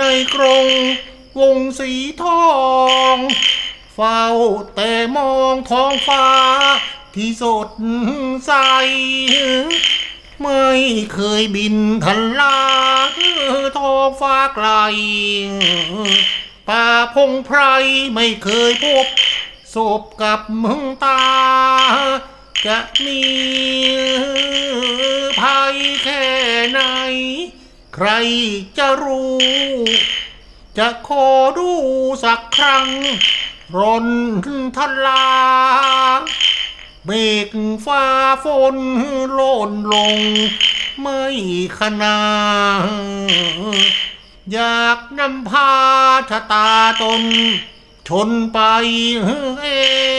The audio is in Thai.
ในกรงวงสีทอง เฝ้าแต่มองท้องฟ้าที่สดใส ไม่เคยบินทันลาท้องฟ้าไกล ป่าพงไพรไม่เคยพบศพกับมึงตา จะมีภัยแค่ไหน ใครจะรู้ จะขอดูสักครั้งร่นทลาเมฆฟ้าฝนโล่นลง ไม่ขนา อยากนำพาชะตาตน ชนไปเอง